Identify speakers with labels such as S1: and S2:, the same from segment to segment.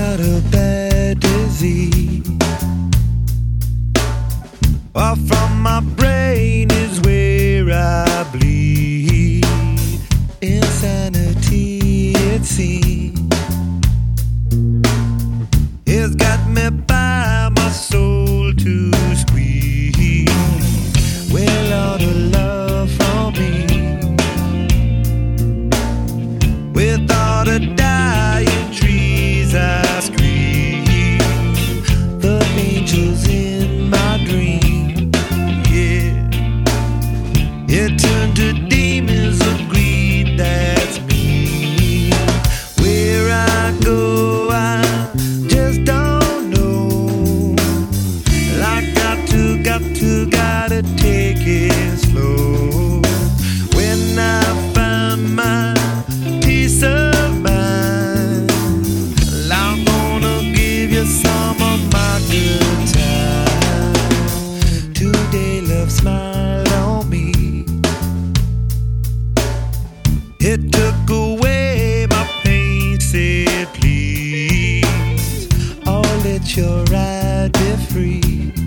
S1: had a bad disease. Off from my brain set your be free.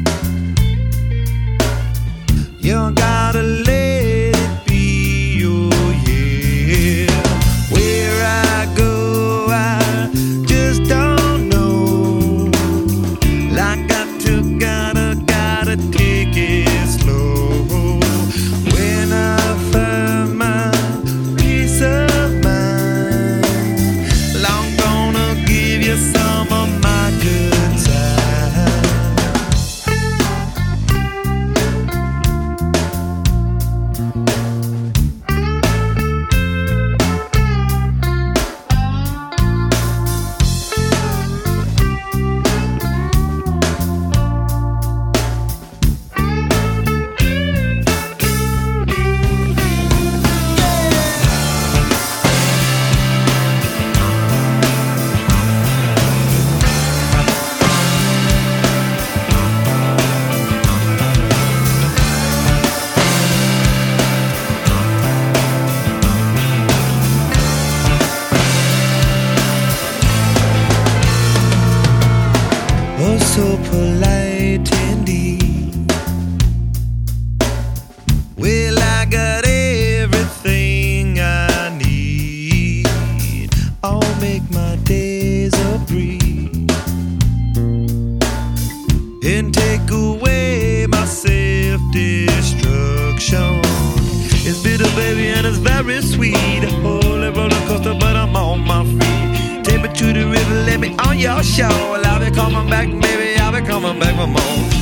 S1: so polite indeed. Well, I got everything I need. I'll make my days a breeze and take away my self destruction. It's bitter, baby, and it's very sweet. Holy roller coaster, but I'm on my feet. Take me to the river, let me on your shore. I'll be coming back, baby. I'll coming back for more.